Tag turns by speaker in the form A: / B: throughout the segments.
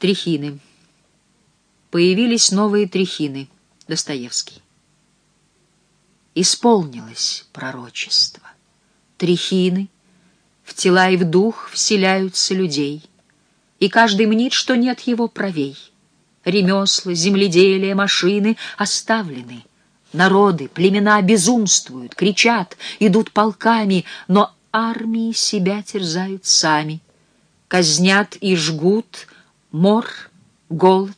A: Трехины. Появились новые трехины. Достоевский. Исполнилось пророчество. Трехины в тела и в дух вселяются людей, и каждый мнит, что нет его правей. Ремесла, земледелие, машины оставлены. Народы, племена безумствуют, кричат, идут полками, но армии себя терзают сами. Казнят и жгут мор, голод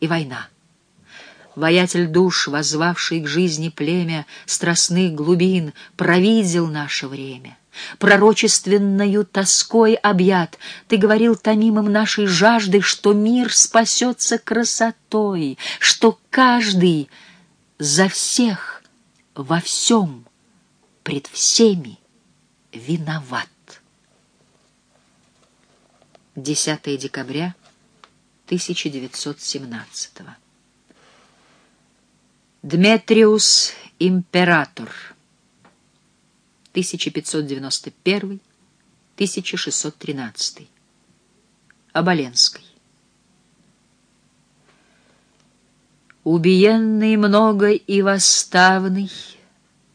A: и война. Воятель душ, возвавший к жизни племя страстных глубин, провидел наше время. Пророчественною тоской объят, ты говорил томимым нашей жаждой, что мир спасется красотой, что каждый за всех во всем пред всеми виноват. 10 декабря 1917 Дметриус император. 1591-1613 Оболенской Убиенный много и восставный,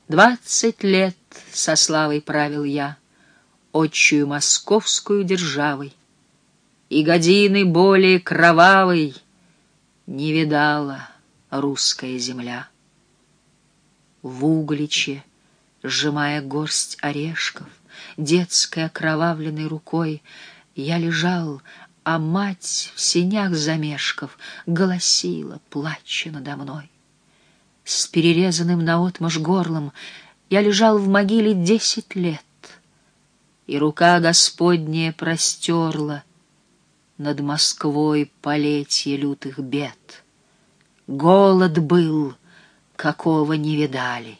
A: Двадцать лет со славой правил я, Отчую московскую державой, И годины более кровавой Не видала русская земля. В Угличе, сжимая горсть орешков, Детской окровавленной рукой, Я лежал, а мать в сенях замешков голосила, плача надо мной. С перерезанным наотмашь горлом я лежал в могиле десять лет, и рука Господняя простерла над Москвой полетье лютых бед. Голод был, какого не видали.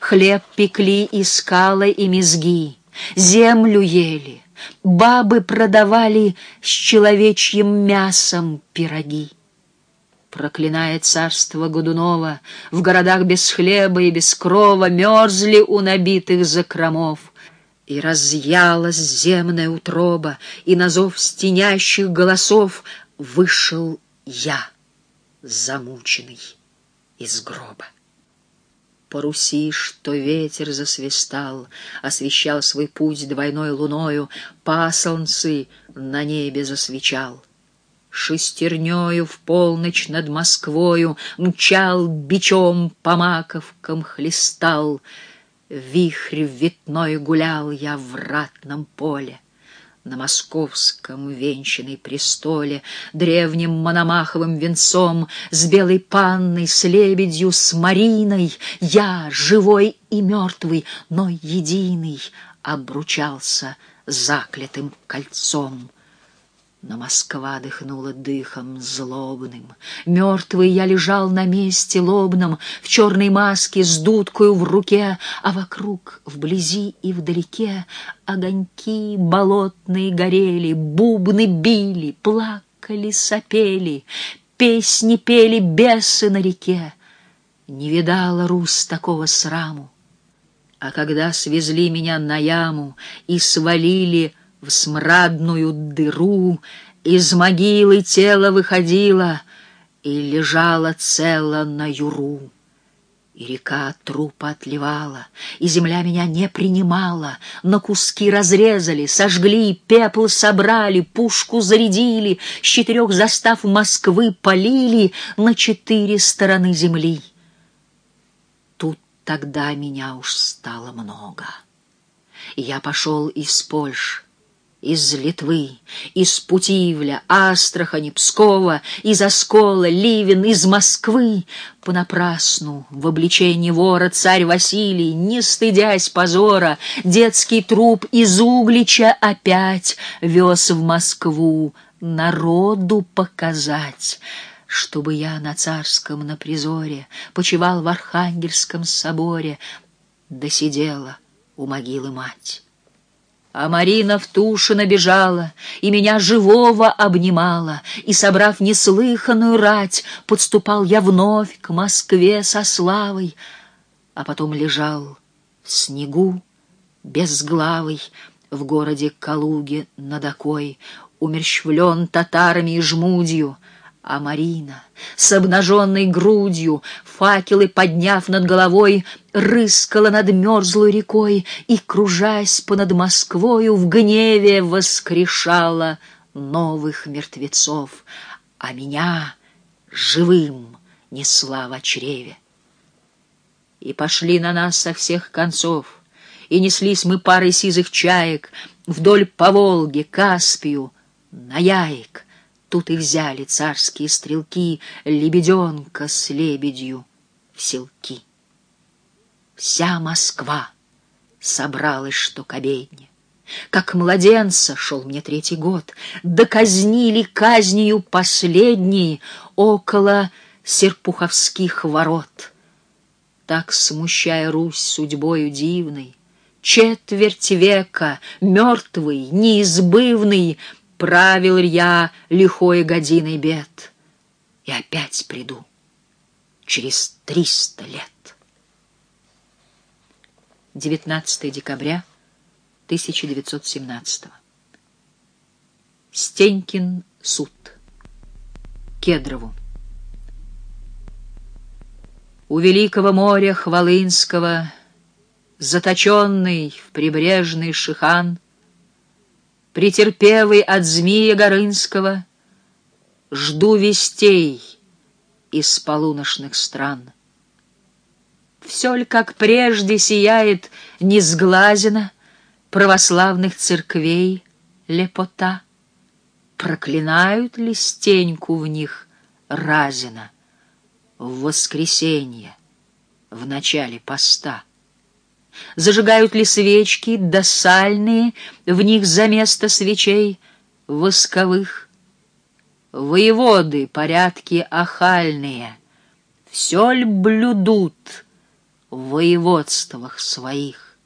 A: Хлеб пекли и скалы, и мезги, землю ели, Бабы продавали с человечьим мясом пироги. Проклиная царство Годунова, в городах без хлеба и без крова мерзли у набитых закромов. И разъялась земная утроба, и на зов стенящих голосов вышел я, замученный из гроба по Руси, что ветер засвистал, Освещал свой путь двойной луною, Пасолнцы на небе засвечал. Шестернёю в полночь над Москвою Мчал бичом по маковкам хлестал, Вихрь ветной гулял я в ратном поле на московском венчанной престоле, древним мономаховым венцом, с белой панной, с лебедью, с Мариной, я, живой и мертвый, но единый, обручался заклятым кольцом. Но Москва дыхнула дыхом злобным. Мертвый я лежал на месте лобном, В черной маске с дудкою в руке, А вокруг, вблизи и вдалеке, Огоньки болотные горели, Бубны били, плакали, сопели, Песни пели бесы на реке. Не видала Русь такого сраму. А когда свезли меня на яму И свалили в смрадную дыру, из могилы тело выходило и лежало цело на юру. И река трупа отливала, и земля меня не принимала, на куски разрезали, сожгли, пепл собрали, пушку зарядили, с четырех застав Москвы полили на четыре стороны земли. Тут тогда меня уж стало много. И я пошел из Польши, из Литвы, из Путивля, Астрахани, Пскова, из Оскола, Ливен, из Москвы. Понапрасну в обличении вора царь Василий, не стыдясь позора, детский труп из Углича опять вез в Москву народу показать чтобы я на царском на призоре почивал в Архангельском соборе, досидела у могилы мать. А Марина в туши набежала, и меня живого обнимала, и, собрав неслыханную рать, подступал я вновь к Москве со славой, а потом лежал в снегу, безглавый, в городе Калуге над окой, умерщвлен татарами и жмудью, а Марина с обнаженной грудью, факелы подняв над головой, рыскала над мерзлой рекой и, кружась понад Москвою, в гневе воскрешала новых мертвецов, а меня живым несла в чреве. И пошли на нас со всех концов, и неслись мы парой сизых чаек вдоль по Волге, Каспию, на яек. Тут и взяли царские стрелки лебеденка с лебедью в селки. Вся Москва собралась, что к обедне. Как младенца шел мне третий год, доказнили казнью последней около серпуховских ворот. Так, смущая Русь судьбою дивной, четверть века, мертвый, неизбывный, правил я лихой годиной бед. И опять приду через триста лет. 19 декабря 1917 Стенькин суд. Кедрову. У великого моря Хвалынского, Заточенный в прибрежный шихан, Претерпевый от змея Горынского, Жду вестей из полуношных стран. Все ли, как прежде, сияет несглазено Православных церквей лепота? Проклинают ли стеньку в них разина? в воскресенье, в начале поста? Зажигают ли свечки досальные в них за место свечей восковых? Воеводы порядки охальные, все ль блюдут в воеводствах своих?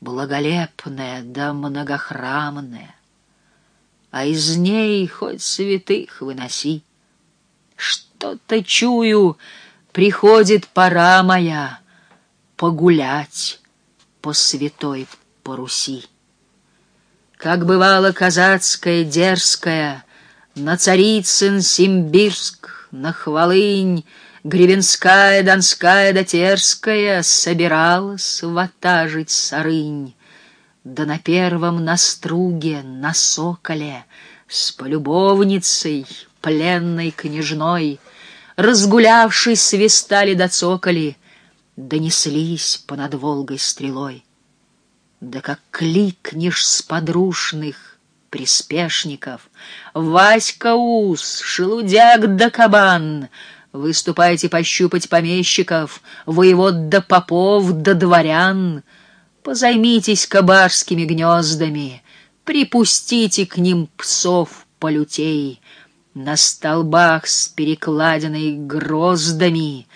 A: Благолепная да многохрамная, а из ней хоть святых выноси. Что-то чую, приходит пора моя погулять по святой Поруси. Как бывало казацкая, дерзкая, на Царицын, Симбирск, на Хвалынь, Гребенская, Донская да Терская собиралась ватажить сарынь. Да на первом наструге, на соколе, с полюбовницей, пленной княжной, разгулявшись, свистали до цоколи, донеслись понад Волгой стрелой. Да как кликнешь с подрушных приспешников, Васька Ус, Шелудяк да Кабан, Выступайте пощупать помещиков, Воевод да попов да дворян, Позаймитесь кабарскими гнездами, Припустите к ним псов полютей, на столбах с перекладиной гроздами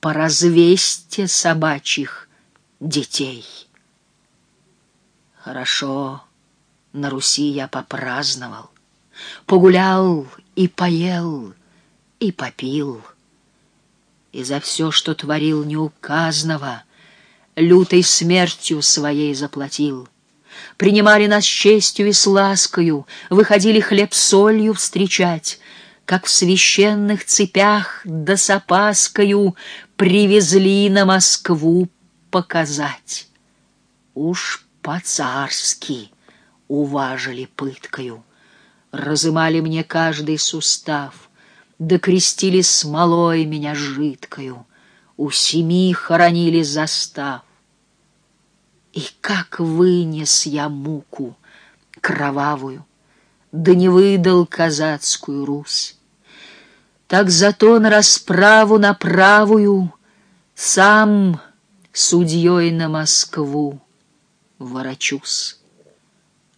A: По развесте собачьих детей. Хорошо, на Руси я попраздновал, Погулял и поел, и попил, И за все, что творил неуказного, Лютой смертью своей заплатил — принимали нас честью и с ласкою, выходили хлеб-солью встречать, как в священных цепях да с опаскою привезли на Москву показать. Уж по-царски уважили пыткою, разымали мне каждый сустав, да крестили смолой меня жидкою, у семи хоронили застав. И как вынес я муку кровавую, да не выдал казацкую Русь. Так зато на расправу на правую сам судьей на Москву ворочусь.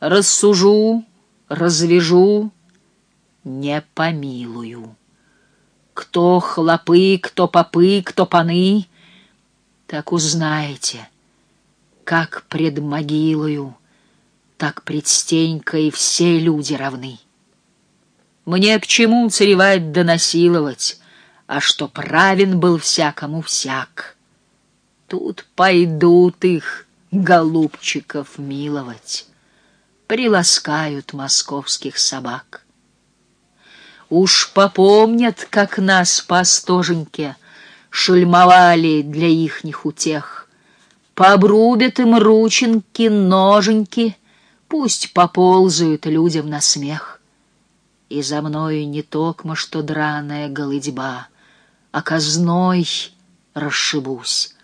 A: Рассужу, развяжу, не помилую. Кто хлопы, кто попы, кто паны, так узнаете — как пред могилою, так пред стенькой все люди равны. Мне к чему царевать да насиловать, а что правен был всякому всяк. Тут пойдут их, голубчиков, миловать. приласкают московских собак. Уж попомнят, как нас по стоженьке шельмовали для ихних утех. Побрубят им рученьки, ноженьки, пусть поползают людям на смех. И за мною не токмо, что драная голыдьба, а казной расшибусь,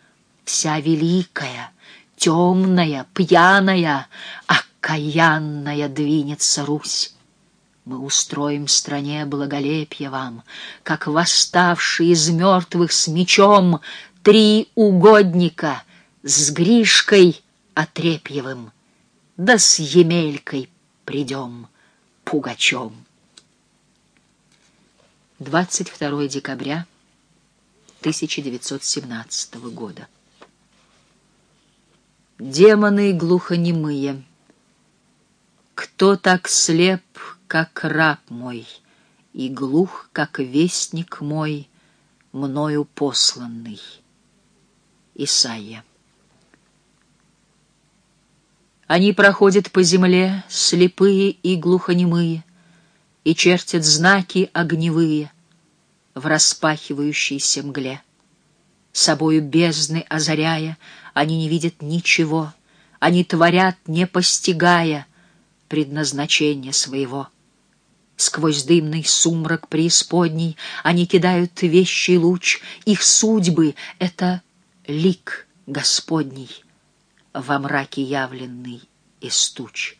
A: вся великая, темная, пьяная, окаянная двинется Русь. Мы устроим стране благолепие вам, Как восставшие из мертвых с мечом Три угодника с Гришкой Отрепьевым, Да с Емелькой придем пугачом. 22 декабря 1917 года. Демоны глухонемые, кто так слеп, как раб мой, и глух, как вестник мой, мною посланный. Исайя. Они проходят по земле, слепые и глухонемые, и чертят знаки огневые в распахивающейся мгле. Собою бездны озаряя, они не видят ничего, они творят, не постигая предназначения своего. Сквозь дымный сумрак преисподней они кидают вещий луч, их судьбы — это лик Господний, во мраке явленный из туч.